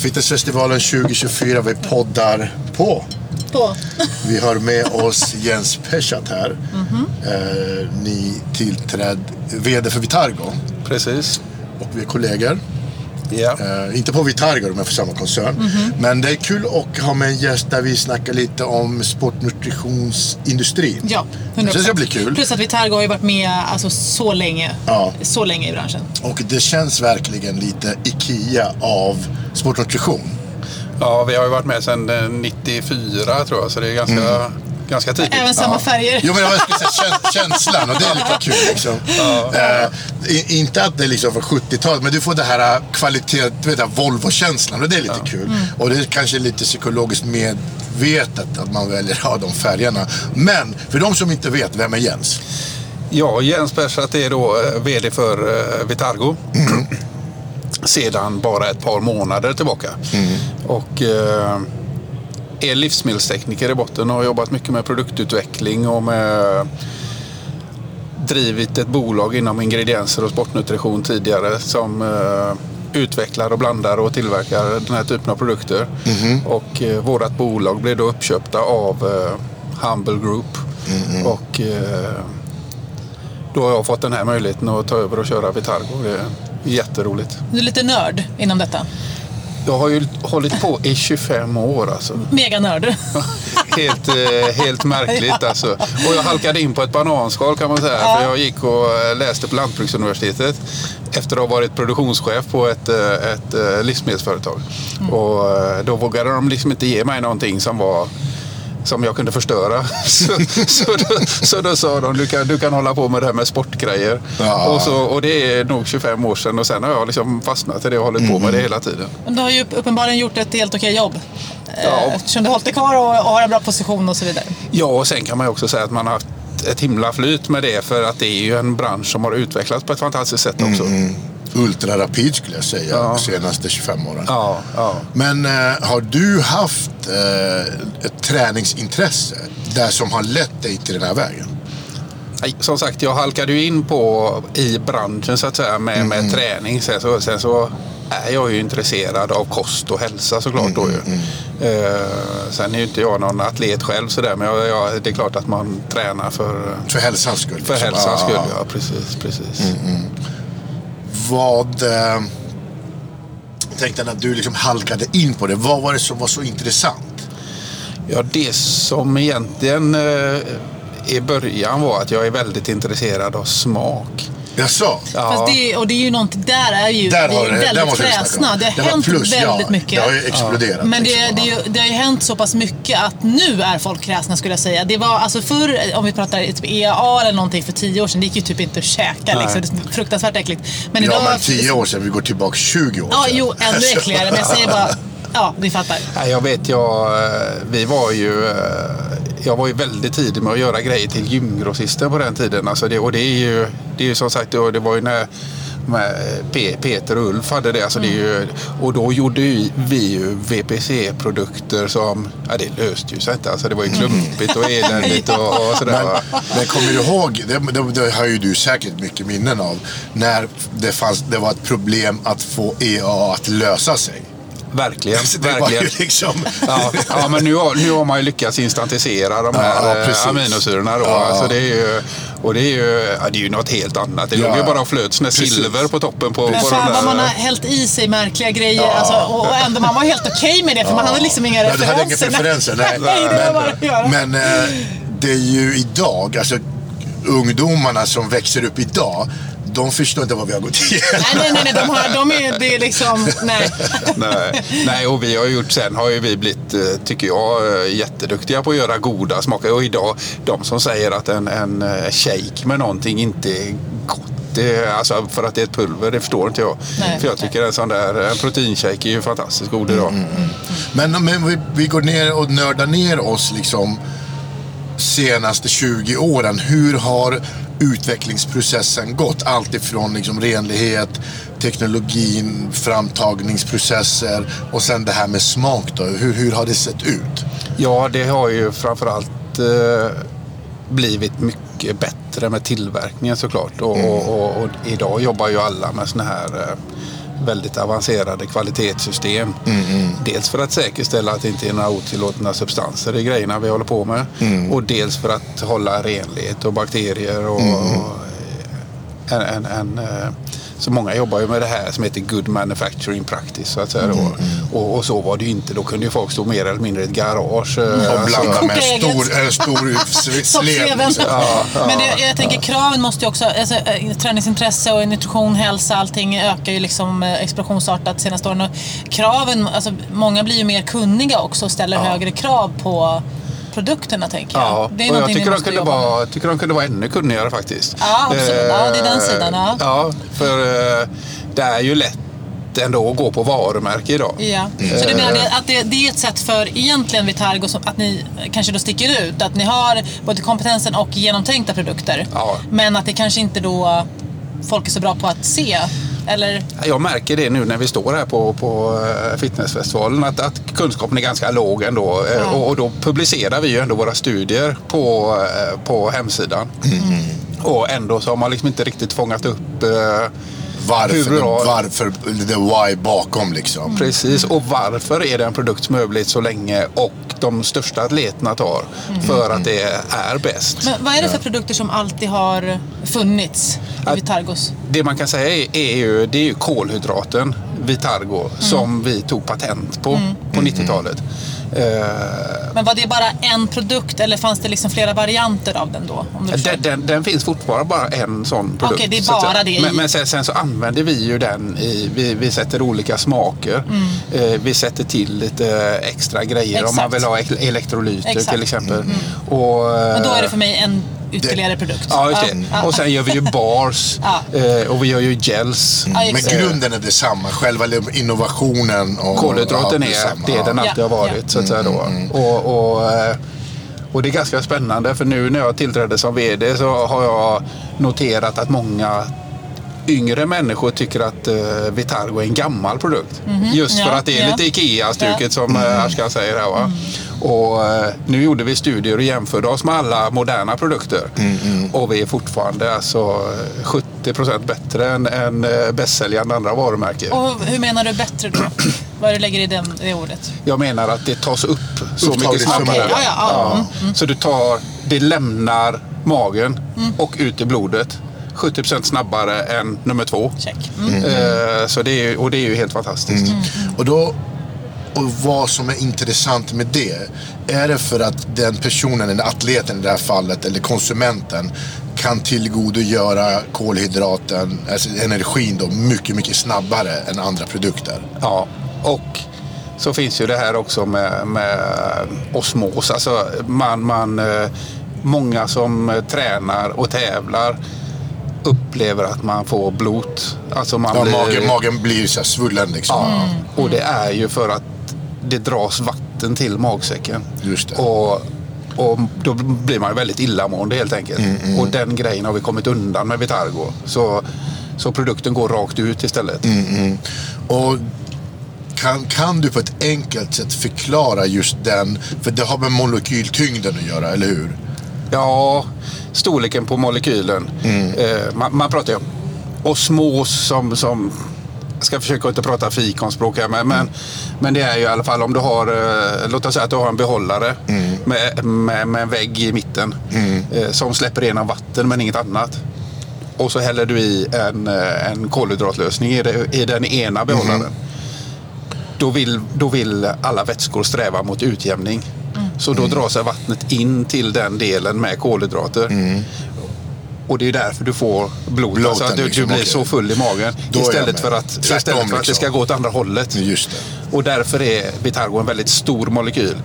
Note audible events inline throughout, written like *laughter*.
Alright, Fitnessfestivalen 2024. Vi poddar på. På. Vi har med oss Jens Peshat här. eh, ny tillträdd VD för Vitargo. Precis. Och vi är kollegor. Ja. Eh, inte på Vitargo, men för samma koncern. Men det är kul att ha med en gäst där vi snackar lite om sportnutritionsindustrin. Ja, Det 100%. känns det blir kul. Plus att Vitargo har ju varit med alltså, så länge. Ja. Så länge i branschen. Och det känns verkligen lite IKEA av sportnutrition. ja, vi har ju varit med sedan eh, 94 tror jag, så det är ganska, ganska tidigt. Även samma färger. Jo men jag skulle säga käns- *laughs* känslan och det är lite kul liksom. I- inte att det är liksom från 70-talet men du får det här eh, kvalitet, du vet Volvo-känslan och det är lite kul. Och det är kanske lite psykologiskt medvetet att man väljer ja, de färgerna. Men för de som inte vet, vem är Jens? Ja, Jens Persat är då eh, VD för Vitargo. Sedan bara ett par månader tillbaka. Och eh, är livsmedelstekniker i botten och har jobbat mycket med produktutveckling och med drivit ett bolag inom ingredienser och sportnutrition tidigare som eh, utvecklar och blandar och tillverkar den här typen av produkter. Och eh, vårt bolag blev då uppköpta av eh, Humble Group. Och eh, då har jag fått den här möjligheten att ta över och köra Vitargo. Det är jätteroligt. Du är lite nörd inom detta. Jag har ju hållit på i 25 år alltså. Meganörd. *laughs* Helt, eh, helt märkligt alltså. Och jag halkade in på ett bananskal kan man säga. För jag gick och läste på Lantbruksuniversitetet efter att ha varit produktionschef på ett, eh, ett eh, livsmedelsföretag. Och eh, då vågade de liksom inte ge mig någonting som var som jag kunde förstöra. *laughs* Så, så, då, så då sa de, du kan, du kan hålla på med det här med sportgrejer. Ja. Och, så, och det är nog 25 år sedan och sen har jag liksom fastnat i det och hållit på med det hela tiden. Men du har ju uppenbarligen gjort ett helt okej jobb. Eh, Ja. Eftersom du har hållit dig kvar och, och har en bra position och så vidare. Ja, och sen kan man ju också säga att man har haft ett himla flyt med det för att det är ju en bransch som har utvecklats på ett fantastiskt sätt också. Ultrarapid skulle jag säga, Ja. de senaste 25 åren. Ja, ja. Men eh, har du haft eh, ett träningsintresse där som har lett dig till den här vägen? Som sagt, jag halkade ju in på i branschen så att säga med, med träning. Sen så, sen så är jag ju intresserad av kost och hälsa såklart. Då ju. Eh, sen är ju inte jag någon atlet själv sådär, men jag, jag, det är klart att man tränar för, För hälsans skull? för liksom. hälsans Ja. skull. Ja, precis, precis. Vad... Eh, jag tänkte när du liksom halkade in på det, vad var det som var så intressant? Ja, det som egentligen eh, i början var att jag är väldigt intresserad av smak. Jaså? Ja. Fast det, och det är ju någonting, där är ju Där vi har det, där väldigt måste snacka kräsna. Det har var hänt plus, väldigt ja, mycket. Det har ju exploderat. Men det, liksom, det, är ja. ju- det har ju hänt så pass mycket att nu är folk kräsna skulle jag säga. Det var alltså förr, om vi pratar typ EAA eller någonting för tio år sedan, det gick ju typ inte att käka. Liksom. Det är fruktansvärt äckligt. Men Ja, idag, men 10 år sedan, vi går tillbaka 20 år Ja, sedan. jo, ännu *laughs* äckligare. Men jag säger bara, ja, ni fattar. Nej, jag vet, jag, eh, vi var ju, eh, jag var ju väldigt tidig med att göra grejer till gymgrossisten på den tiden. Alltså det, och det är ju, det är ju som sagt, det var ju när Peter och Ulf hade det. Alltså det är ju, och då gjorde vi ju VPC-produkter som, ja det löste ju sig inte. Alltså det var ju klumpigt och *laughs* eländigt och, och sådär. Men, men kommer du ihåg, det, det, det har ju du säkert mycket minnen av, när det, fanns, det var ett problem att få EA att lösa sig. Verkligen, Så det var verkligen. ju liksom... Ja, ja, men nu har, nu har man ju lyckats instantisera de här Ja, ja, precis. aminosyrorna. Då. Ja. Alltså det är ju, och det är ju, ja, det är ju något helt annat. Det Ja. låg ju bara och flöt silver på toppen på, Men på fan de vad man har hällt i sig märkliga grejer. Ja. Alltså, och, och ändå, man var helt okej med det för man hade liksom inga Ja, du referenser. hade inga preferenser. Nej, *laughs* Nej, det var bara men eh, det är ju idag, alltså ungdomarna som växer upp idag, de förstår inte vad vi har gått igenom. Nej, nej, nej, de, har, de är, det är liksom, nej. Nej. Nej, och vi har ju gjort sen har ju vi blivit, eh, tycker jag, eh, jätteduktiga på att göra goda smaker. Och idag, de som säger att en, en eh, shake med någonting inte är gott. Det, alltså för att det är ett pulver, det förstår inte jag. Nej. För jag tycker en sån där en proteinshake är ju fantastiskt god idag. Men, men vi, vi går ner och nördar ner oss liksom senaste 20 åren. Hur har utvecklingsprocessen gått? Allt ifrån liksom renlighet, teknologin, framtagningsprocesser och sen det här med smak då. Hur, hur har det sett ut? Ja, det har ju framförallt eh, blivit mycket bättre med tillverkningen såklart. Och, och, och, och idag jobbar ju alla med såna här eh, väldigt avancerade kvalitetssystem. Dels för att säkerställa att det inte är några otillåtna substanser i grejerna vi håller på med. Och dels för att hålla renlighet och bakterier och, och en, en, en, eh, så många jobbar ju med det här som heter good manufacturing practice. Så att säga. Mm. Och, och så var det ju inte. Då kunde ju folk stå mer eller mindre i ett garage. eh, Och alltså- blanda med Koka en stor, en stor. *laughs* Soppsleven. liksom. Men det, jag tänker kraven måste ju också, alltså, eh, träningsintresse och nutrition, hälsa, allting ökar ju liksom eh, explosionsartat senaste åren. Och kraven, alltså, många blir ju mer kunniga också och ställer högre krav på produkterna tänker jag. Ja, det är och jag tycker de, kunde vara, tycker de kunde vara ännu kunnigare faktiskt. Ja, absolut. Ja, det är den sidan, ja. Ja, för eh, det är ju lätt ändå att gå på varumärke idag. Ja. Så du menar det, att det, det är ett sätt för egentligen Vitargo att ni kanske då sticker ut? Att ni har både kompetensen och genomtänkta produkter? Ja. Men att det kanske inte då folk är så bra på att se? Eller? Jag märker det nu när vi står här på, på eh, fitnessfestivalen att, att kunskapen är ganska låg ändå. Eh, Ja. Och, och då publicerar vi ju ändå våra studier på, eh, på hemsidan. Och ändå så har man liksom inte riktigt fångat upp eh, Varför, Hur bra- varför, the why bakom liksom. Precis, och varför är det en produkt som överlevt så länge och de största atleterna tar? För att det är bäst. Men vad är det för produkter som alltid har funnits i Vitargos? Det man kan säga är, är ju, det är ju kolhydraten Vitargo som vi tog patent på på 90-talet. Eh, Men var det bara en produkt eller fanns det liksom flera varianter av den då? Om du förstår? Den, den, den finns fortfarande bara en sån produkt. Okej, det är bara det. Men, men sen, sen så använder vi ju den i, vi, vi sätter olika smaker. Eh, vi sätter till lite extra grejer om man Exakt. vill ha ele- elektrolyter Exakt. till exempel. Och, eh, Men då är det för mig en ytterligare produkt. Ja, just det. Ja. Och sen gör vi ju *laughs* bars eh, och vi gör ju gels. Men grunden är detsamma, själva innovationen. Och, Kolhydraten är detsamma, det den alltid har varit. ja. Så att säga då. Och, och, eh, och det är ganska spännande för nu när jag tillträdde som VD så har jag noterat att många yngre människor tycker att uh, Vitargo är en gammal produkt. Just för Mhm. Ja, att det är ja. lite IKEA-stuket Ja. Mm. som uh, Ashkan säger här. Va? Och, eh, nu gjorde vi studier och jämförde oss med alla moderna produkter. Och vi är fortfarande alltså, 70 procent bättre än, än eh, bästsäljande andra varumärken. Och hur menar du bättre då? Vad det lägger i den, det ordet? Jag menar att det tas upp så Upptaget mycket snabbare. ja, ja, ja. Så du tar, det lämnar magen och ut i blodet 70% snabbare än nummer två. Check. Mm. Eh, så det är, och det är ju helt fantastiskt. Och, då, och vad som är intressant med det, är det för att den personen, eller atleten i det här fallet, eller konsumenten, kan tillgodogöra kolhydraten, alltså energin då, mycket, mycket snabbare än andra produkter. Ja, och så finns ju det här också med, med osmos. Alltså man, man, eh, många som eh, tränar och tävlar upplever att man får blot. Alltså man Ja, blir, magen, magen blir så svullen liksom. Ja, och det är ju för att det dras vatten till magsäcken. Just det. Och, och då blir man väldigt illamående helt enkelt. Mm, Och den grejen har vi kommit undan med Vitargo. Så, så produkten går rakt ut istället. Mm. Och kan, kan du på ett enkelt sätt förklara just den, för det har med molekyltyngden att göra, eller hur? Ja, storleken på molekylen. Mm. Eh, man, man pratar ju om osmos som, som jag ska försöka inte prata fikonspråk här, men, men, men det är ju i alla fall om du har, eh, låt oss säga att du har en behållare Mm. med, med, med en vägg i mitten eh, som släpper igenom vatten men inget annat. Och så häller du i en, en kolhydratlösning i, det, i den ena behållaren. Mm. Då, vill, då vill alla vätskor sträva mot utjämning. Så Mm. då drar sig vattnet in till den delen med kolhydrater. Och det är därför du får blod. Bloten, alltså att du, liksom, du blir så full i magen. Istället för, att, istället för att det liksom. ska gå åt andra hållet. Och därför är Vitargo en väldigt stor molekyl.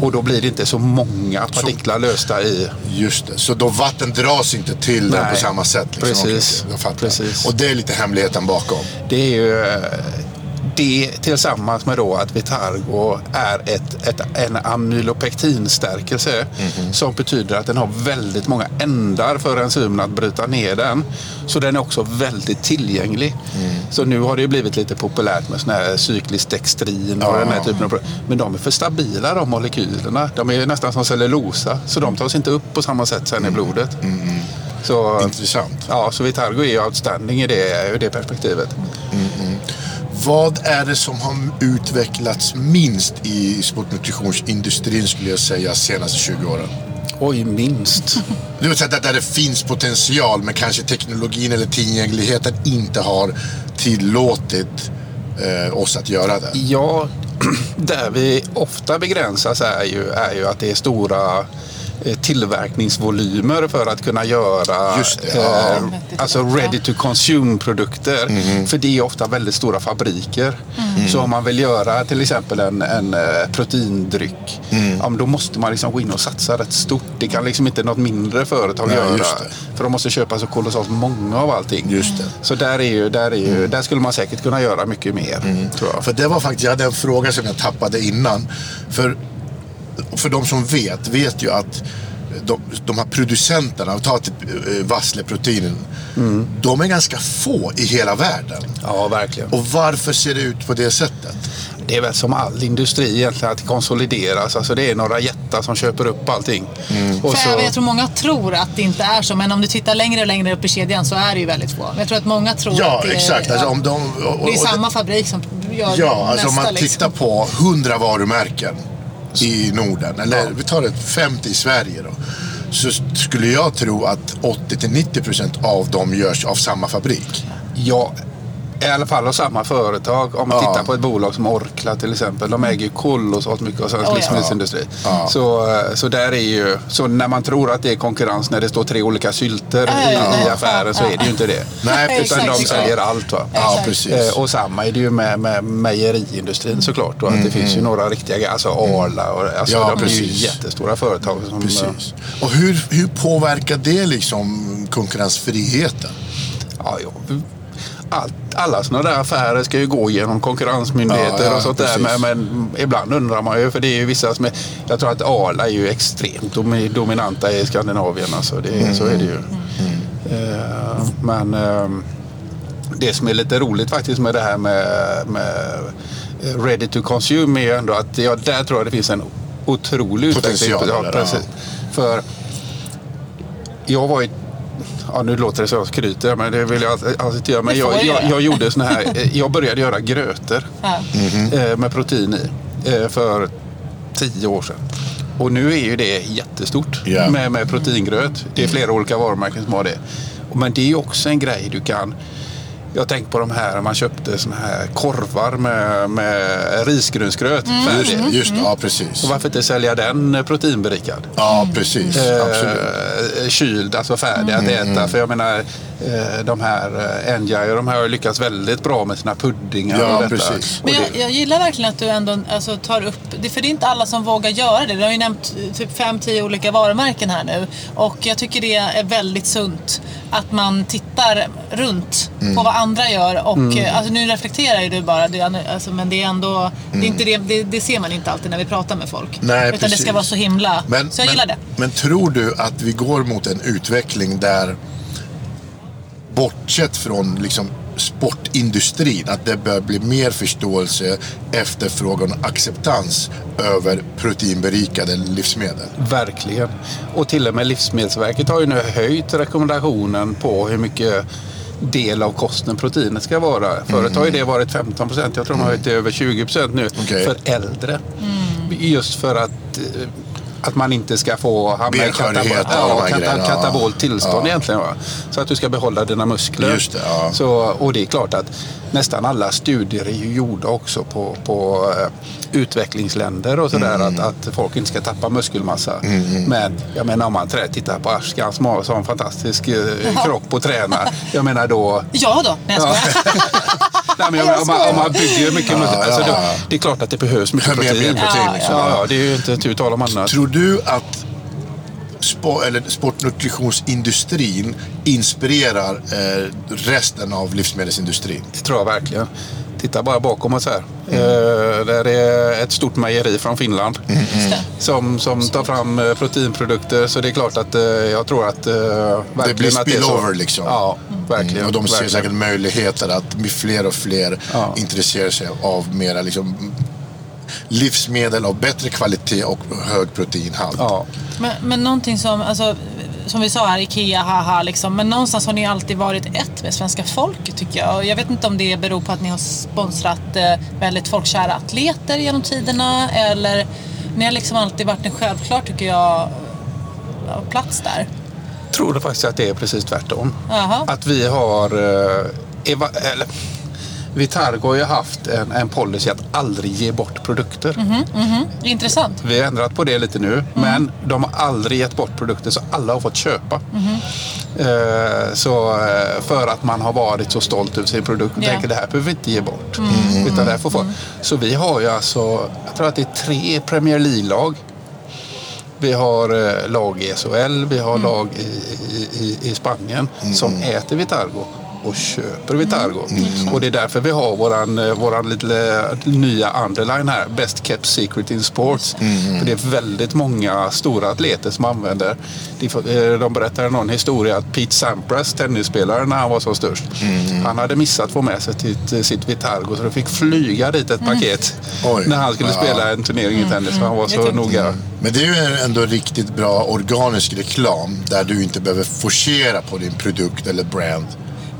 Och då blir det inte så många partiklar lösta i. Just det. Så då vatten dras inte till den Nej. på samma sätt? Liksom. Precis. Precis. Och det är lite hemligheten bakom? Det är ju eh, det tillsammans med då att Vitargo är ett, ett, en amylopektinstärkelse som betyder att den har väldigt många ändar för enzymen att bryta ner den. Så den är också väldigt tillgänglig. Så nu har det ju blivit lite populärt med sån här cykliskt dextrin och Ja. den här typen av. Men de är för stabila de molekylerna. De är nästan som cellulosa så de tas inte upp på samma sätt sen i blodet. Så, Intressant. Ja, så Vitargo är ju outstanding i det, i det perspektivet. Vad är det som har utvecklats minst i sportnutritionsindustrin skulle jag säga senaste 20 åren? Oj, minst. Det vill säga där- det finns potential men kanske teknologin eller tillgängligheten inte har tillåtit eh, oss att göra det. Ja, *clears throat* där vi ofta begränsas är ju, är ju att det är stora tillverkningsvolymer för att kunna göra Just det, ja. eh, alltså ready to consume produkter. Mhm. För det är ofta väldigt stora fabriker. Så om man vill göra till exempel en, en eh, proteindryck, Mm. ja, då måste man liksom gå in och satsa rätt stort. Det kan liksom inte något mindre företag Nej, göra. För de måste köpa så kolossalt många av allting. Så där, är ju, där, är ju, där skulle man säkert kunna göra mycket mer. Jag. För det var faktiskt, jag hade en fråga som jag tappade innan. För, för de som vet, vet ju att de, de här producenterna, ta till eh, Vassleproteinen, de är ganska få i hela världen. Ja, verkligen. Och varför ser det ut på det sättet? Det är väl som all industri egentligen, att det konsolideras. Alltså det är några jättar som köper upp allting. Och För så, jag, tror många tror att det inte är så, men om du tittar längre och längre upp i kedjan så är det ju väldigt få. Men jag tror att många tror Ja, att det är... exakt. Alltså, om de, och, och, det är och- samma fabrik som gör Ja, alltså om man liksom. tittar på 100 varumärken i Norden, eller vi tar ett 50 i Sverige då. Så skulle jag tro att 80-90% av dem görs av samma fabrik. ja, i alla fall av samma företag. Om man Ja. tittar på ett bolag som Orkla till exempel. De äger ju kolossalt mycket av svensk Oh, livsmedelsindustri. Ja. Så, eh, så där är ju, så när man tror att det är konkurrens när det står tre olika sylter i, ja. i affären så är det ju inte det. Nej, Utan precis. de säljer allt. Va? Ja, precis. Eh, Och samma är det ju med, med mejeriindustrin såklart. Och att det finns ju några riktiga, alltså Arla och alltså Ja, de är ju precis. jättestora företag. Som, eh, Precis. Och hur, hur påverkar det liksom konkurrensfriheten? Ja, ja. Allt, alla sådana där affärer ska ju gå genom konkurrensmyndigheter Ja, ja, och sånt där. precis. Men, men ibland undrar man ju, för det är ju vissa som är... Jag tror att Arla är ju extremt domi- dominanta i Skandinavien. Alltså det, Så är det ju. Eh, men eh, det som är lite roligt faktiskt med det här med, med ready to consume är ju ändå att ja, där tror jag det finns en otrolig utveckling. Potential, Ja, eller? precis. För jag var ju Ja, nu låter det så jag skryter, men det vill jag alltså inte göra. Men jag, jag, jag, gjorde såna här, eh, jag började göra *laughs* Ja. eh, med protein i eh, för tio år sedan. Och nu är ju det jättestort Ja. med, med proteingröt. Det är flera olika varumärken som har det. Men det är ju också en grej du kan jag tänker på de här, man köpte såna här korvar med, med risgrynsgröt Mm. Just, just ja, precis. Och varför inte sälja den eh, proteinberikad? Ja, precis. Absolut. eh, kyld, alltså färdig att Mm, äta. För jag menar, eh, de här eh, NJ, de här har lyckats väldigt bra med sina puddingar Ja, och detta. precis. Men jag, det, jag gillar verkligen att du ändå alltså, tar upp, det, för det är inte alla som vågar göra det. Du har ju nämnt eh, typ fem, tio olika varumärken här nu. Och jag tycker det är väldigt sunt att man tittar runt Mm. på vad andra gör. Och eh, alltså, nu reflekterar ju du bara, det, alltså, men det är ändå, det, är inte det, det, det ser man inte alltid när vi pratar med folk. Mm. Nej, Utan det precis. ska vara så himla, Men, så jag men, gillar det. men tror du att vi går mot en utveckling där bortsett från liksom sportindustrin, att det bör bli mer förståelse, efterfrågan och acceptans över proteinberikade livsmedel? verkligen. Och till och med Livsmedelsverket har ju nu höjt rekommendationen på hur mycket del av kosten proteinet ska vara. Förut har ju det varit 15 procent. Jag tror de har höjt det över 20 procent nu Okej. för äldre. Just för att eh, att man inte ska få hamna i katabol, ja, här kata, grejerna, ja. katabolt tillstånd Ja. egentligen. Va? Så att du ska behålla dina muskler. Just det, ja. Så, och det är klart att nästan alla studier är ju gjorda också på, på eh, utvecklingsländer och sådär. Mm. Att, att folk inte ska tappa muskelmassa. Men jag menar om man tittar på Ashkan som har en fantastisk eh, kropp och tränar. Jag menar då Ja då, nej jag Ja. skojar. *laughs* Nej, men om, man, om man bygger mycket muskler. Alltså, ja, då, ja. det är klart att det behövs mycket protein. protein, ja, liksom. ja, det är ju inte tu tal om annat. Tror du att spo- eller sportnutritionsindustrin inspirerar eh, resten av livsmedelsindustrin? Det tror jag verkligen. Titta bara bakom oss här. Mm. Eh, där är ett stort mejeri från Finland Just det. som, som tar fram eh, proteinprodukter. Så det är klart att eh, jag tror att verkligen blir att det så. spillover, liksom. Ja, verkligen. Mm, och de ser verkligen. säkert möjligheter att bli fler och fler Ja. intresserar sig av mera liksom, livsmedel av bättre kvalitet och hög proteinhalt. Ja. Men, men någonting som, alltså, som vi sa här, IKEA, haha liksom. Men någonstans har ni alltid varit ett med svenska folket tycker jag. Och jag vet inte om det beror på att ni har sponsrat eh, väldigt folkkära atleter genom tiderna. Eller ni har liksom alltid varit en självklar, tycker jag, ja, plats där. Tror faktiskt att det är precis tvärtom. Jaha. Att vi har... Eh, eva, eller, Vitargo har ju haft en, en policy att aldrig ge bort produkter. Intressant. Vi har ändrat på det lite nu, men de har aldrig gett bort produkter så alla har fått köpa. Eh, så, eh, för att man har varit så stolt över sin produkt och Ja. tänker det här behöver vi inte ge bort. Utan det här får folk. Så vi har ju alltså, jag tror att det är tre Premier League-lag. Vi har eh, lag i SHL, vi har lag i, i, i, i Spanien som äter Vitargo och köper Vitargo. Och det är därför vi har våran, eh, våran lite nya underline här, Best Kept Secret in Sports. För det är väldigt många stora atleter som använder. De, eh, de berättar någon historia att Pete Sampras, tennisspelare, när han var som störst. Han hade missat att få med sig sitt, sitt Vitargo så de fick flyga dit ett paket Oj. när han skulle spela en turnering i tennis. För han var så noga. Men det är ju ändå riktigt bra organisk reklam där du inte behöver forcera på din produkt eller brand.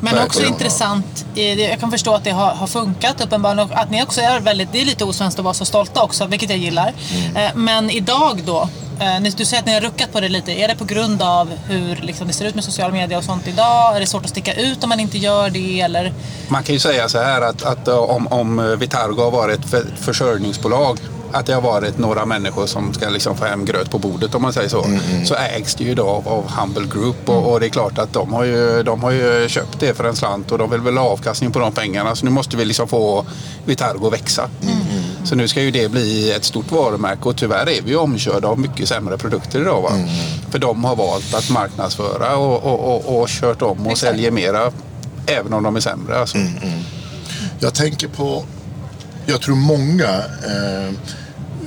Men Verkligen. också intressant, jag kan förstå att det har, har funkat uppenbarligen och att ni också är väldigt, det är lite osvenskt att vara så stolta också, vilket jag gillar. Eh, Men idag då, eh, du säger att ni har ruckat på det lite, är det på grund av hur liksom, det ser ut med sociala medier och sånt idag? Är det svårt att sticka ut om man inte gör det eller? Man kan ju säga så här att, att eh, om, om Vitargo har varit ett för- försörjningsbolag att det har varit några människor som ska liksom få hem gröt på bordet om man säger så. Så ägs det ju då av, av Humble Group och, och det är klart att de har, ju, de har ju köpt det för en slant och de vill väl ha avkastning på de pengarna. Så nu måste vi liksom få Vitargo att växa. Så nu ska ju det bli ett stort varumärke och tyvärr är vi ju omkörda av mycket sämre produkter idag. Va? För de har valt att marknadsföra och, och, och, och kört om och Exakt. säljer mera även om de är sämre. Alltså. Jag tänker på, jag tror många eh,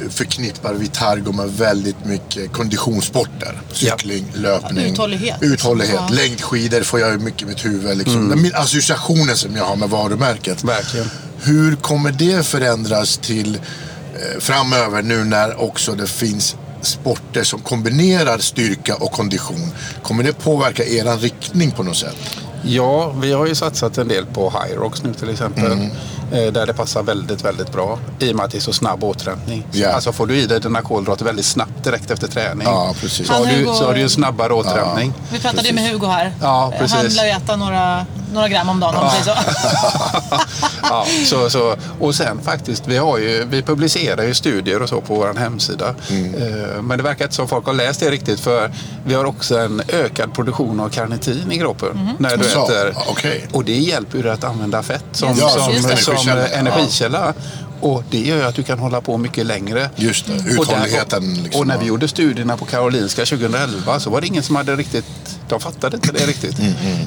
förknippar Vitargo med väldigt mycket konditionssporter. Cykling, löpning, Uthållighet. uthållighet. Ja. Längdskidor får jag mycket i mitt huvud. Liksom. Den min associationen som jag har med varumärket. Verkligen. Hur kommer det förändras till eh, framöver nu när också det finns sporter som kombinerar styrka och kondition? Kommer det påverka er riktning på något sätt? Ja, vi har ju satsat en del på Hyrox nu till exempel. Mm. Eh, Där det passar väldigt, väldigt bra. I och med att det är så snabb återhämtning. Ja. Alltså får du i dig dina kolhydrater väldigt snabbt direkt efter träning. Ja, precis. Så, har du, Hugo- så har du ju en snabbare återhämtning. Vi pratade ju med Hugo här. Ja, precis. Han lär ju äta några, några gram om dagen om man säger så. *laughs* ja, så, så, och sen faktiskt, vi, har ju, vi publicerar ju studier och så på vår hemsida. Mm. Eh, Men det verkar inte som folk har läst det riktigt för vi har också en ökad produktion av karnitin i kroppen när du Så, äter. okej. Och det hjälper ju dig att använda fett som, Ja, som, det. Som Energikälla. eh, energikälla. Och det gör ju att du kan hålla på mycket längre. Just det, Och där- uthålligheten. Liksom. och när vi gjorde studierna på Karolinska 2011 så var det ingen som hade riktigt, de fattade inte det riktigt.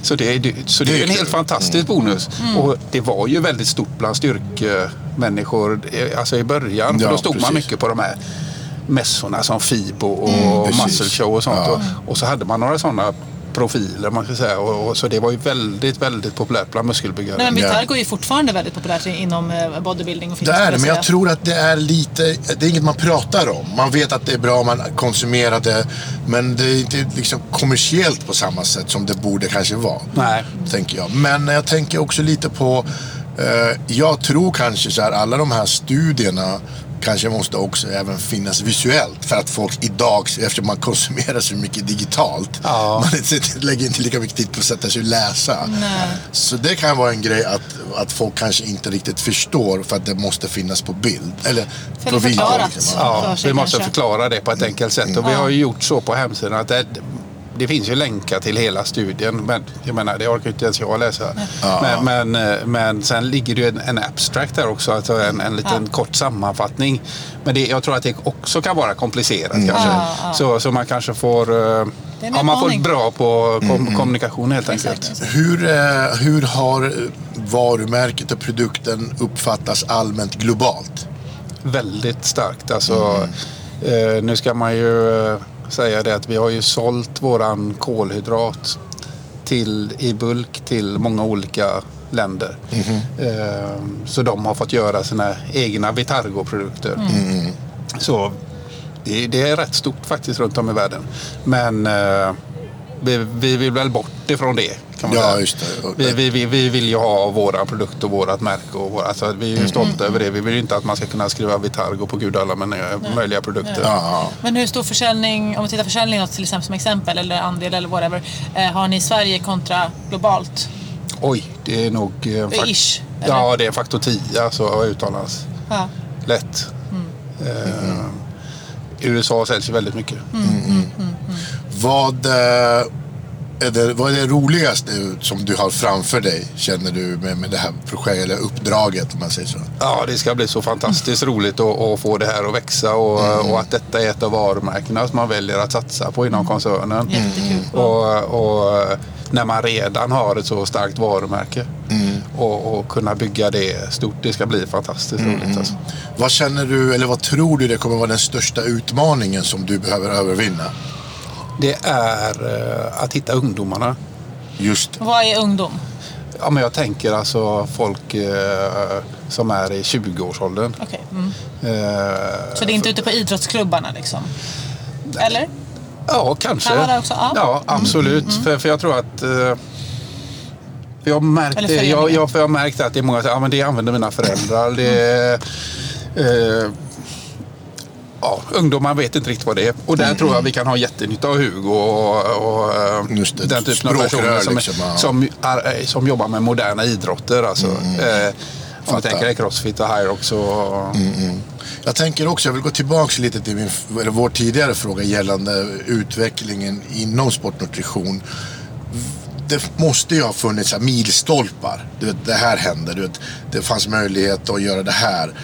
Så det, är- det, så det, Det är en helt fantastisk bonus. Och det var ju väldigt stort bland styrkemänniskor eh, alltså i början. Ja, då stod man precis. mycket på de här mässorna som FIBO och precis. Muscle Show och sånt. Ja. Och, och så hade man några sådana profiler man ska säga. Och, och, så det var ju väldigt, väldigt populärt bland muskelbyggare. Nej, men Ja. Vitargo är ju fortfarande väldigt populärt inom eh, bodybuilding och Det fitness. är det, men jag tror att det är lite, det är inget man pratar om. Man vet att det är bra, man konsumerar det. Men det är inte liksom kommersiellt på samma sätt som det borde kanske vara. Nej. Tänker jag. Men jag tänker också lite på, eh, jag tror kanske så här, alla de här studierna kanske måste också även finnas visuellt. För att folk idag, eftersom man konsumerar så mycket digitalt, Ja. man inte, *laughs* lägger inte lika mycket tid på att sätta sig och läsa. Nej. Så det kan vara en grej att, att folk kanske inte riktigt förstår för att det måste finnas på bild. Eller För på video. Liksom. Ja, vi måste kanske. förklara det på ett enkelt sätt. Och vi har ju gjort så på hemsidan att det, det finns ju länkar till hela studien. Men jag menar, det orkar ju inte ens jag läsa. Men, men, eh, men sen ligger det ju en, en abstract där också, alltså en, en liten kort sammanfattning. Men det, jag tror att det också kan vara komplicerat kanske. Ja, ja. Så, så man kanske får... eh, Ja, man får bra på kom, kommunikation helt enkelt. Exakt. Hur, eh, hur har varumärket och produkten uppfattats allmänt globalt? Väldigt starkt. Alltså, eh, nu ska man ju eh, säga det att vi har ju sålt våran kolhydrat till, i bulk till många olika länder. Eh, så de har fått göra sina egna Vitargo-produkter. Så det, det är rätt stort faktiskt runt om i världen. Men eh, vi, vi vill väl bort ifrån det. Kan man Ja, säga. just det. Vi, vi, vi, vi vill ju ha våra produkt och vårt märke. Och våra, alltså, vi är Mm. ju stolta över det. Vi vill ju inte att man ska kunna skriva Vitargo på gud alla men, möjliga produkter. Ja, Men hur stor försäljning, om vi tittar försäljning till exempel som exempel, eller andel eller whatever, eh, har ni i Sverige kontra globalt? Oj, det är nog... eh, Ish, eller? Ja, det är faktor 10 alltså, utomlands. Ja. Lätt. Mm. Eh, I USA säljs ju väldigt mycket. Vad, eh, är det, vad är det roligaste som du har framför dig, känner du, med, med det här projektet, eller uppdraget om man säger så? Ja, det ska bli så fantastiskt *laughs* roligt att, att få det här att växa och, Mm. och att detta är ett av varumärkena som man väljer att satsa på inom koncernen. Jättekul. Och, och när man redan har ett så starkt varumärke Mm. och, och kunna bygga det stort, det ska bli fantastiskt Mm. roligt. Alltså. Vad känner du, eller vad tror du det kommer vara den största utmaningen som du behöver övervinna? Det är eh, att hitta ungdomarna. Just Vad är ungdom? Ja, men jag tänker alltså folk eh, som är i 20-årsåldern. Okej. Mm. Eh, Så det är inte ute på idrottsklubbarna liksom? Eller? Ja, kanske. Kan vara också, ja. absolut. För, för jag tror att... Eh, för jag, har märkt det, jag, jag, för jag har märkt att det är många som säger, ja, men det använder mina föräldrar. Det, eh, ja, ungdomar vet inte riktigt vad det är. Och där tror jag vi kan ha jättenytta av Hugo och, och eh, det, den typen av personer som, liksom, ja. som, är, som jobbar med moderna idrotter. Alltså. Eh, om Fattar. tänker Crossfit och Hyrox och... Jag tänker också, jag vill gå tillbaka lite till min, vår tidigare fråga gällande utvecklingen inom sportnutrition. Det måste ju ha funnits milstolpar. Du vet, det här hände. Du vet, det fanns möjlighet att göra det här.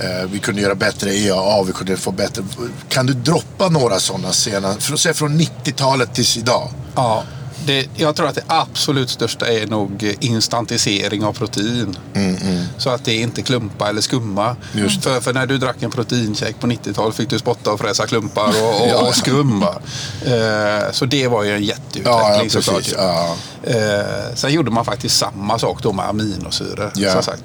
Eh, vi kunde göra bättre EAA, vi kunde få bättre... Kan du droppa några sådana scener? För, säg från 90-talet tills idag. Ja, det, jag tror att det absolut största är nog instantisering av protein. Så att det inte klumpa eller skumma. För, för när du drack en proteinshake på 90-talet fick du spotta och fräsa klumpar och, och, *laughs* Ja, och skum. Eh, så det var ju en jätteutveckling Ja, ja. Ja. Eh, sen gjorde man faktiskt samma sak då med aminosyror.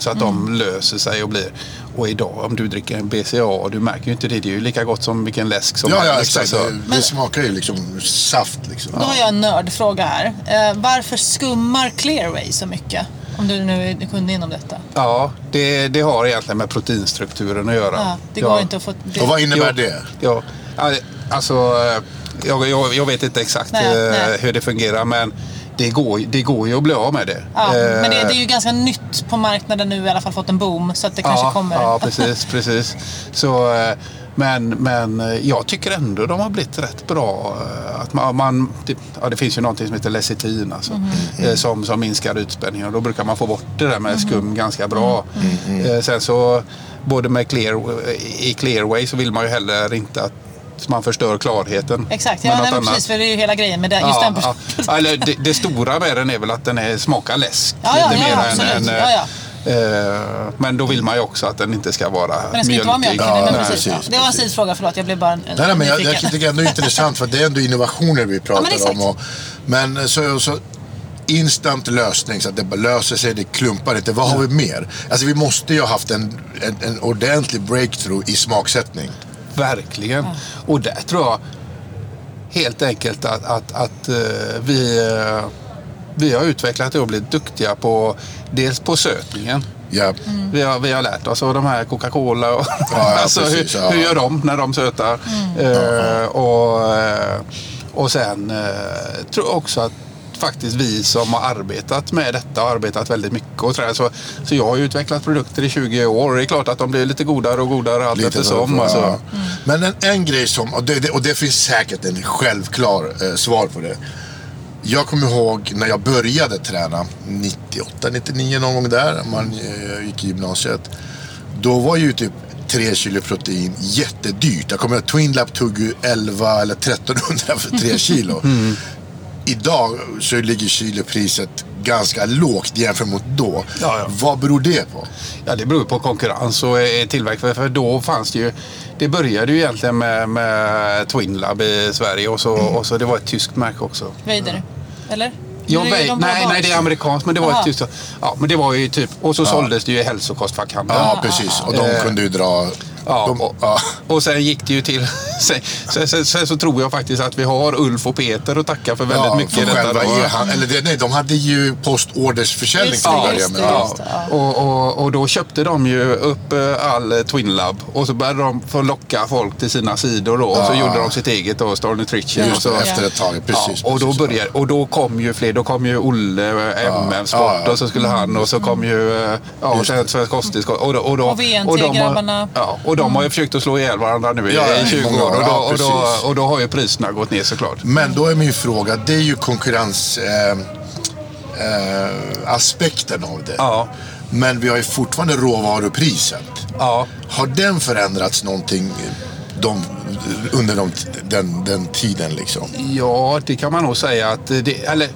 Så att de löser sig och blir... Och idag om du dricker en BCA, du märker ju inte det. Det är ju lika gott som vilken läsk som Ja, ja, helst, exakt. alltså. Det, det smakar ju liksom saft. Liksom. Då har jag en nördfråga här. Eh, varför skummar Clearway så mycket? Om du nu är kunnig inom detta. Ja, det, det har egentligen med proteinstrukturen att göra. Ja, det går inte att få... Det, Och vad innebär Ja, det? Ja, ja, alltså, eh, jag, jag, jag vet inte exakt Nej, eh, nej. hur det fungerar men det går, det går ju att bli av med det. ja, Eh, men det, det är ju ganska nytt på marknaden nu i alla fall fått en boom. Så att det kanske ja, kommer... Ja, precis. precis. Så, eh, men, men eh, jag tycker ändå de har blivit rätt bra. eh, Att man, man, det, ja, det finns ju någonting som heter lecitin alltså, Mhm. eh, som, som minskar utspänningen. Och då brukar man få bort det där med Mhm. skum ganska bra. Eh, Sen så både med clear, i Clearway så vill man ju heller inte att man förstör klarheten. Exakt, ja, nej, men annat. precis. För det är ju hela grejen med det, just den Ja, ja. Eller det, det stora med den är väl att den är, smakar läsk. Ja, ja, lite ja, mer absolut. än, än, Ja, ja. eh, men då vill man ju också att den inte ska vara Men den ska inte vara mjölkig. Ja, nej, men nej, precis, ja. precis, Det var en sidfråga, förlåt. Jag blev bara en, Nej, nej, men jag, jag tycker ändå det är *laughs* intressant för det är ändå innovationer vi pratar men exakt. om. Och, men så, så instant lösning så att det bara löser sig, det klumpar inte. Vad har vi mer? Alltså vi måste ju ha haft en, en, en ordentlig breakthrough i smaksättning. Verkligen. Och där tror jag helt enkelt att, att, att eh, vi, eh, vi har utvecklat och blivit duktiga på dels på sötningen. Ja, Vi, har, vi har lärt oss av de här Coca-Cola och ja, *laughs* alltså, precis, hur, ja. hur gör de när de sötar? Eh, och, eh, och sen eh, tror jag också att faktiskt vi som har arbetat med detta har arbetat väldigt mycket. Och så, så jag har ju utvecklat produkter i 20 år och det är klart att de blir lite godare och godare allt lite eftersom. så, Alltså. ja. Men en, en grej som, och det, det, och det finns säkert en självklar eh, svar på det. Jag kommer ihåg när jag började träna, 98, 99 någon gång där, man eh, gick i gymnasiet. Då var ju typ 3 kilo protein jättedyrt. Jag kommer ihåg Twin Lab tog ju 11 eller 1300 för 3 *laughs* kilo. Idag så ligger kilopriset ganska lågt jämfört mot då. Ja, ja. Vad beror det på? Ja, det beror på konkurrens och eh, tillväxt. För då fanns det ju... Det började ju egentligen med, med Twin Lab i Sverige och så, och så det var ett tyskt märke också. Vader. Eller? Ja, nej, de nej, nej, det är amerikanskt men det var Jaha. ett tyskt. Ja, men det var ju typ... Och så såldes det ju i hälsokostfackhandeln. Ja, precis. Och de Eh, kunde ju dra... Ja, de, och, ja. och sen gick det ju till sen, sen, sen, sen så tror jag faktiskt att vi har Ulf och Peter att tacka för väldigt Ja, mycket för detta. själva då. e-hand- eller det, nej, de hade ju postordersförsäljning till just det, Ja. just. Ja. Och, och, och då köpte de ju upp eh, all eh, Twin Lab och så började de få locka folk till sina sidor då. Och så gjorde de sitt eget då, Star Nutrition. Just och så, Efter ett tag, precis. ja, och, då började, och då kom ju fler. Då kom ju Olle, MM Sport ja, ja. och så skulle han och så kom ju eh, ja, och sen Svensk Kosttillskott. Och, och, då- Och och de har- grabbarna. Ja, och de har ju försökt att slå ihjäl varandra nu i, i 20 många år. Och då, Ja, och, då, och då har ju priserna gått ner såklart. Men då är min fråga, det är ju konkurrens... Eh, eh, av det. Ja. Men vi har ju fortfarande råvarupriset. Ja. Har den förändrats någonting de, under de, den, den tiden liksom? Ja, det kan man nog säga att det, eller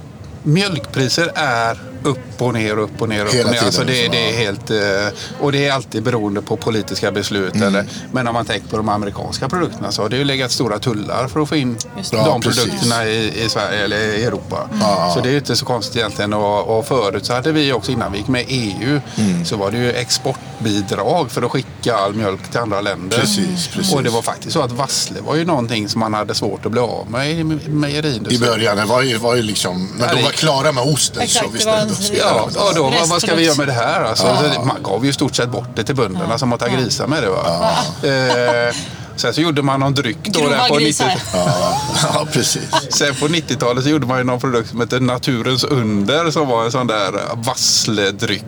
mjölkpriser är upp och ner, upp och ner, upp Hela och ner. Alltså det, liksom, det är helt, eh, och det är alltid beroende på politiska beslut. Mm. Eller, men om man tänker på de amerikanska produkterna så har det ju legat stora tullar för att få in det. de Ja, produkterna i, i Sverige eller i Europa. Så det är ju inte så konstigt egentligen. Och, och förut så hade vi också innan vi gick med i EU Mm. så var det ju exportbidrag för att skicka all mjölk till andra länder. Precis, precis. Och det var faktiskt så att vassle var ju någonting som man hade svårt att bli av med i I mejeriindustrin. början, det var ju, var ju liksom... När Ja, de det- var klara med osten Exakt, så det visste var Ja, och då, vad, vad ska vi göra med det här? Alltså, Ja. Man gav ju i stort sett bort det till bönderna som åt grisar med det. Va? Eh, sen så gjorde man någon dryck då där på grisar. 90 *laughs* Ja, ja, precis. Sen på 90-talet så gjorde man ju någon produkt som hette Naturens Under som var en sån där vassledryck.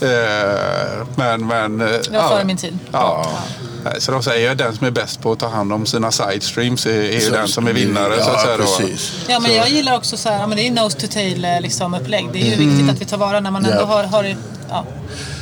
Eh, men, men, Det var före min tid. Ja. Nej, Så de säger att den som är bäst på att ta hand om sina side streams är, är Så- den som är vinnare. ja, så att säga, då. precis. Ja, men Så- jag gillar också så här, ja, men det är nose to tail eh, liksom, upplägg. Det är ju viktigt att vi tar vara när man ändå Ja. har, har. Ja.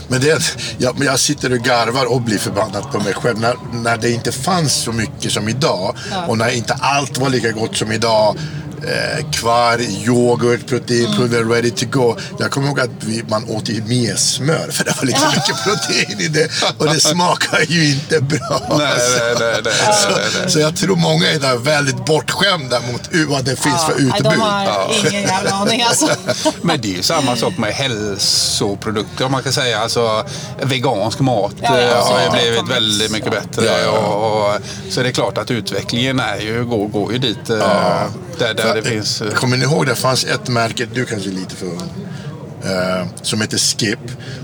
Men det, ja, men jag sitter och garvar och blir förbannad på mig själv. När, när det inte fanns så mycket som idag och när inte allt var lika gott som idag. Eh, kvarg, yoghurt, proteinpulver, ready to go. Jag kommer ihåg att vi, man åt ju mer smör för det var lite mycket protein i det. Och det smakar ju inte bra. Nej, nej, nej, nej, så, nej, nej. så jag tror många är där väldigt bortskämda mot vad det finns för Nej, utbud. de har ingen jävla aning alltså. *laughs* Men det är ju samma sak med hälsoprodukter om man kan säga. Alltså, vegansk mat Ja, ja, eh, har ju ja. blivit väldigt mycket bättre. Ja, ja. Och, och, så det är klart att utvecklingen är ju, går, går ju dit eh, där, där det finns... eh, Kommer ni ihåg, det fanns ett märke, du kanske är lite för eh, som heter Skip.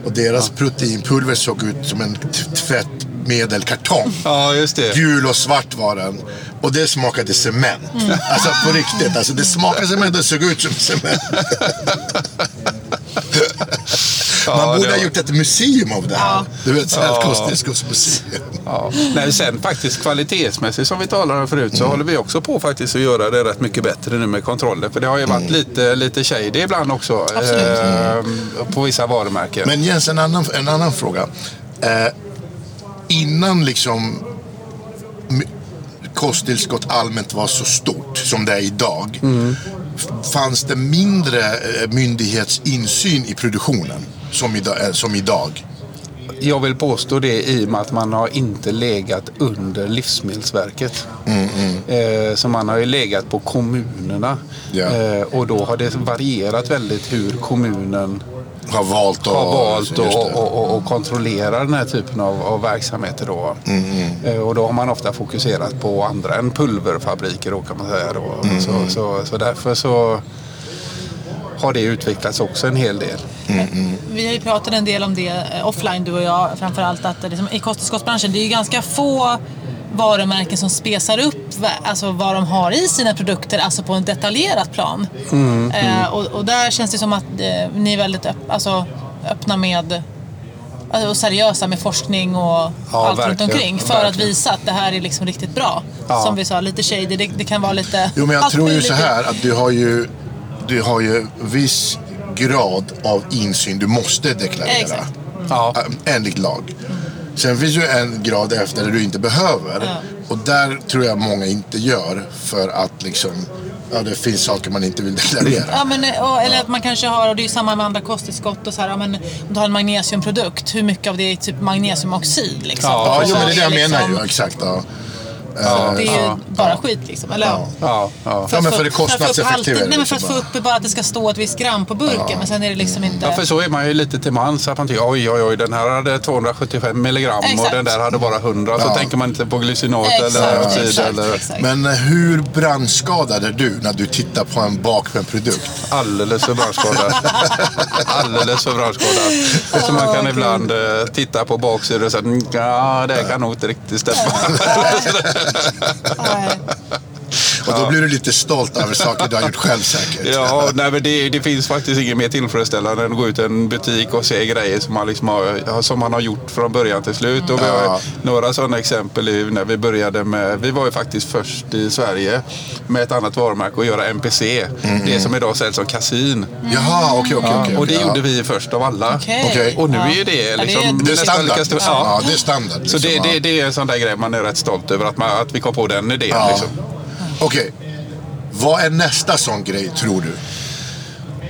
Och deras proteinpulver såg ut som en tvättmedelkartong. Ja, just det. Gul och svart var den. Och det smakade cement. Alltså på riktigt. Alltså, det smakade cement och såg ut som cement. *laughs* Man Ja, borde det ha var- gjort ett museum av det här. Du vet, Ja. ett kosttillskottsmuseum. Ja. Nej, sen faktiskt kvalitetsmässigt som vi talade om förut så håller vi också på faktiskt att göra det rätt mycket bättre nu med kontroller. För det har ju varit lite, lite shady ibland också eh, på vissa varumärken. Men Jens, en annan, en annan fråga. Eh, innan liksom kosttillskott allmänt var så stort som det är idag. f- Fanns det mindre eh, myndighetsinsyn i produktionen som idag? eh, Som idag? Jag vill påstå det i och med att man har inte legat under Livsmedelsverket. Eh, så man har ju legat på kommunerna. Ja. Eh, och då har det varierat väldigt hur kommunen Har valt att... har valt och, och, och kontrollera den här typen av, av verksamheter. Då. Eh, och då har man ofta fokuserat på andra än pulverfabriker då, kan man säga. Då. Så, så, så därför så har det utvecklats också en hel del. Vi har ju pratat en del om det eh, offline du och jag framförallt att det liksom, i kosttillskottsbranschen det är ju ganska få varumärken som spesar upp alltså, vad de har i sina produkter, alltså på en detaljerat plan. Eh, och, och där känns det som att eh, ni är väldigt öpp, alltså, öppna med alltså, och seriösa med forskning och Ja, allt runt verkligen. omkring för att Verkligen. visa att det här är liksom riktigt bra. Ja. Som vi sa, lite shady, det, det kan vara lite... Jo, men jag tror ju möjligt. så här att du har ju, du har ju viss grad av insyn du måste deklarera. Exakt. Ja. Äh, Enligt lag. Sen finns ju en grad efter där du inte behöver. Och där tror jag många inte gör för att liksom, ja det finns saker man inte vill deklarera. Ja, men, eh, och, eller att man kanske har, och det är ju samma med andra kosttillskott och så här, ja, men om du har en magnesiumprodukt, hur mycket av det är typ magnesiumoxid liksom? Ja, Ja, jo, men det är det jag är menar liksom- ju. Exakt. Ja. Eh, Det är ju Ja, bara skit liksom. Eller, ja. Ja, ja. Ja, men för det få- att få upp kostnadseffektiva halten- är det Nej, men för att få upp bara att det ska stå ett visst gram på burken. Men sen är det liksom inte... Ja, för så är man ju lite till mans. Att man tycker oj, oj, oj, den här hade 275 milligram och Exakt. den där hade bara 100. Så Ja. tänker man inte på glycinat Exakt, eller oxid. exakt, Eller exakt. Men eh, hur brandskadad är du när du tittar på en bakvänd produkt? alldeles för branschskadad. *laughs* alldeles för branschskadad. Så man kan ibland eh, titta på baksidan och säga "Mm, ja, det kan nog inte riktigt stämma. *laughs* *laughs* *laughs* Nej. Och då blir du lite stolt över saker du har gjort själv säkert. Ja, nej, men det, det finns faktiskt inget mer tillfredsställande än att gå ut i en butik och se grejer som man, liksom har, som man har gjort från början till slut. Och vi har Ja. några sådana exempel i, när vi började med, vi var ju faktiskt först i Sverige med ett annat varumärke att göra MPC. Det som idag säljs som Casin. Jaha, okej, okej, okej. Och det ja. gjorde vi först av alla. Okej. Och nu Ja. är det Ja, det är- liksom Det är standard. lika stort. Ja, Ja. det är standard. Så det, liksom, det, ja. det är en sån där grej man är rätt stolt över att, man, att vi kom på den idén. Ja. Liksom. Okej. Vad är nästa sån grej, tror du?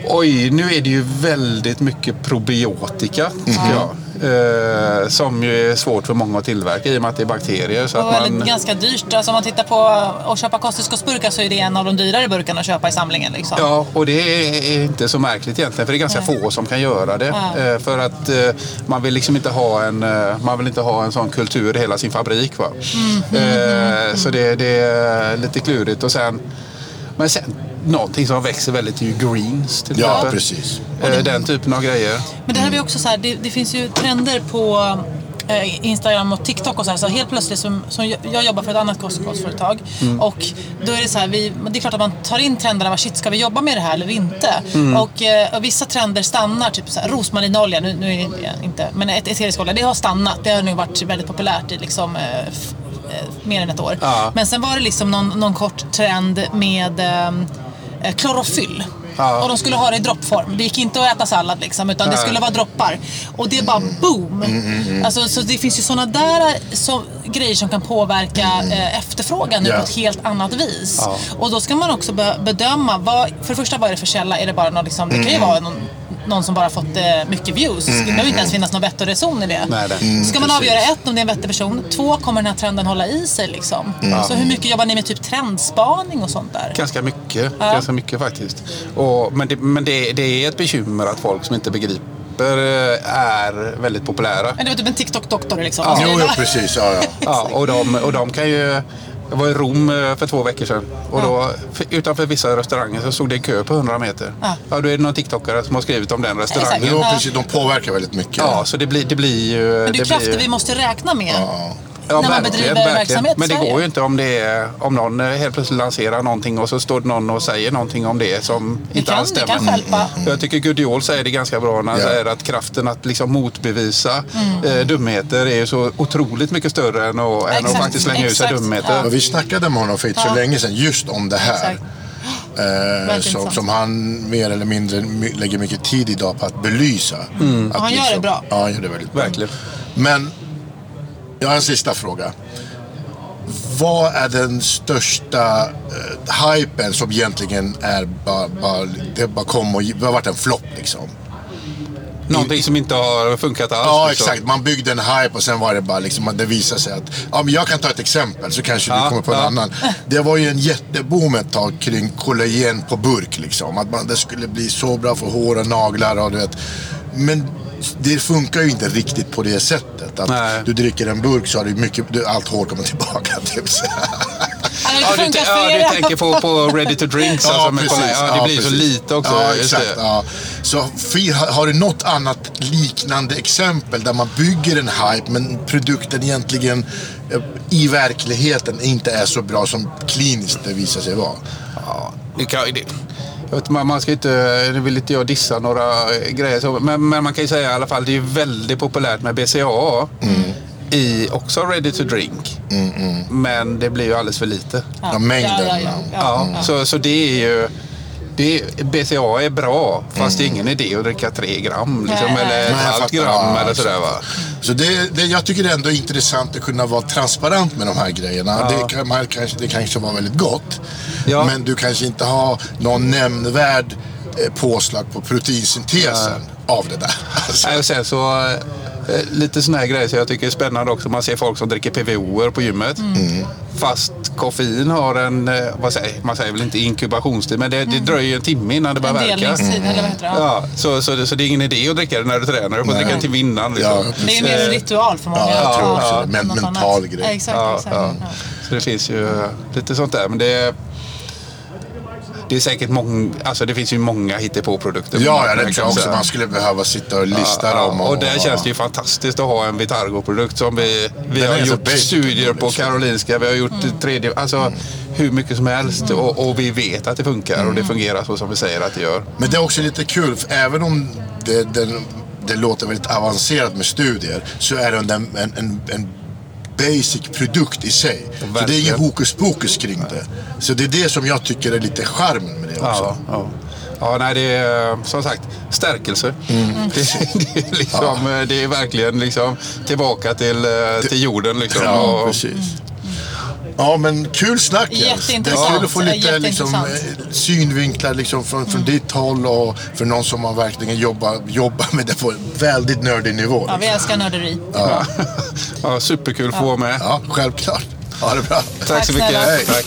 Oj, nu är det ju väldigt mycket probiotika tycker jag. Eh, som ju är svårt för många att tillverka i och med att det är bakterier. Så Och att väldigt, man, ganska dyrt. Alltså om man tittar på att köpa kosttillskottsburkar så är det en av de dyrare burkarna att köpa i samlingen. Liksom. Ja, och det är inte så märkligt egentligen för det är ganska få som kan göra det. Eh, för att eh, man vill liksom inte ha en, eh, man vill inte ha en sån kultur i hela sin fabrik. Va? Eh, så det, det är lite klurigt. Och sen, men sen någonting som växer väldigt är ju greens till Ja, exempel. precis. Eh, den typen av grejer. Men det här är också så här, det, det finns ju trender på eh, Instagram och TikTok och så här. Så helt plötsligt, som, som jag, jobbar för ett annat kosttillskottsföretag och då är det så här, vi, det är klart att man tar in trenderna, vad shit, ska vi jobba med det här eller inte? Och, eh, och vissa trender stannar, typ så här, rosmarinolja, nu, nu är det inte, men ett eterisk olja, det har stannat. Det har nu varit väldigt populärt i liksom eh, mer än ett år. Ja. Men sen var det liksom någon, någon kort trend med eh, klorofyll. Ja. Och de skulle ha det i droppform. Det gick inte att äta sallad liksom, utan det Nej. skulle vara droppar. Och det är bara boom! Mm, Alltså, så det finns ju sådana där så, grejer som kan påverka eh, efterfrågan nu Ja. på ett helt annat vis. Ja. Och då ska man också be- bedöma, vad, för det första vad är det för källa? Är det bara någon, liksom, det kan ju Mm. vara någon, någon som bara fått eh, mycket views. Det behöver inte ens finnas någon vett och reson i det. Nej, nej. Ska man precis. avgöra ett, om det är en vettig person. Två, kommer den här trenden hålla i sig? Liksom? Mm. Så hur mycket jobbar ni med typ trendspaning och sånt där? Ganska mycket, ganska mycket faktiskt. Och, men det, men det, det är ett bekymmer att folk som inte begriper eh, är väldigt populära. Men det var typ en TikTok-doktor liksom. Ja. Alltså, Jo, det jo, precis. Ja, ja. Ja, och, de, och de kan ju... Jag var i Rom eh, för två veckor sedan och då, för- utanför vissa restauranger så stod det en kö på 100 meter. Ja. Ja, då är det någon TikTokare som har skrivit om den restaurangen. Ja. precis. De påverkar väldigt mycket. Ja, så det blir, det blir ju... Men det är blir krafter ju- vi måste räkna med. Ja, när man bedriver verksamhet i Men det går ju inte om, det är, om någon eh, helt plötsligt lanserar någonting och så står det någon och säger någonting om det som Det inte kan, alls det stämmer. kan stjälpa. Jag tycker Gudiol säger det ganska bra när han Ja. säger att kraften att liksom motbevisa Mm. eh, dumheter är så otroligt mycket större än att, än att faktiskt slänga ut sig dumheter. Och vi snackade med honom för inte så Ja. länge sedan just om det här. Exakt. Eh, som, som han mer eller mindre my- lägger mycket tid idag på att belysa. Att liksom- Och han gör det bra. Ja, han gör det väldigt bra. Verkligen. Men jag har en sista fråga. Vad är den största eh, hypen som egentligen är bara, bara, det bara kom och det har varit en flopp liksom? Någonting som inte har funkat alls. Ja, liksom. exakt. Man byggde en hype och sen var det bara liksom, det visade sig att, ja men jag kan ta ett exempel så kanske du Ja, kommer på en ja. annan. Det var ju en jätteboom ett tag kring kollagen på burk liksom. Att man, det skulle bli så bra för hår och naglar och du vet. Men det funkar ju inte riktigt på det sättet. Att Nej. du dricker en burk så har du mycket, allt hår kommer tillbaka. *laughs* Typ. så. Ja, inte du, ja, för du er. tänker på, på ready to drinks. alltså, med kolla- ja, det blir så precis. lite också. Ja, exakt. Ja. Så har, du något annat liknande exempel där man bygger en hype men produkten egentligen eh, i verkligheten inte är så bra som kliniskt det visar sig vara? Ja, det kan, det, jag vet, man, man ska inte, nu vill inte jag dissa några eh, grejer, så, men, men man kan ju säga i alla fall det är väldigt populärt med BCAA. I också ready to drink. Men det blir ju alldeles för lite. Ja, mängden. Ja, ja, ja, Ja, Så, så det är ju... Det är, BCA är bra, fast det är ingen idé att dricka tre gram. Liksom, nej. eller ett Nej, jag halvt gram Ja, eller sådär. Va? Så det, det, jag tycker det är ändå intressant att kunna vara transparent med de här grejerna. Ja. Det, man, kanske, det kanske var väldigt gott. Ja. Men du kanske inte har någon nämnvärd eh, påslag på proteinsyntesen av det där. *laughs* Alltså, och sen så, Eh, Lite såna här grejer som jag tycker är spännande också. Man ser folk som dricker PVOer på gymmet. Mm. Fast koffein har en, eh, vad säger man säger väl inte inkubationstid, men det, det dröjer en timme innan det börjar Mm. En verka. delningstid, eller vad heter det? Ja, så, så, det, så det är ingen idé att dricka det när du tränar. Du får dricka en timme innan. Liksom. Ja, Det är mer en ritual för många. Ja, jag tror också Ja, mental annat. grej. Ja, exakt, Ja, exakt. ja. Ja. Så det finns ju eh, lite sånt där. Men det är, det är säkert många, alltså det finns ju många hittepå-produkter. på Ja, ja, det kan tror jag också man skulle behöva sitta och lista Ja, dem. och där känns det ju fantastiskt att ha en Vitargo-produkt som vi, vi har gjort studier på liksom. Karolinska, vi har gjort tredje, alltså hur mycket som helst och, och vi vet att det funkar och det fungerar så som vi säger att det gör. Men det är också lite kul, för även om det, den, det låter väldigt avancerat med studier så är det en, en, en, en basic produkt i sig. Så det är ingen hokus pokus kring det. Så det är det som jag tycker är lite charmen med det också. Ja, ja. ja nej, det är som sagt stärkelse. Mm. Det, *laughs* det, är *laughs* liksom, det är verkligen liksom tillbaka till, eh, till jorden. Liksom. Ja, och, precis. Ja, men kul snack Jens. Det är Jätteintressant. kul att få lite liksom, Jätteintressant. eh, synvinklar liksom, från, från ditt håll och för någon som har verkligen jobbat jobbar med det på en väldigt nördig nivå. Ja, vi liksom. älskar nörderi. ja, superkul att få vara med. Ja, självklart. Ha det bra. Tack, Tack så mycket. snälla. Hej. Tack.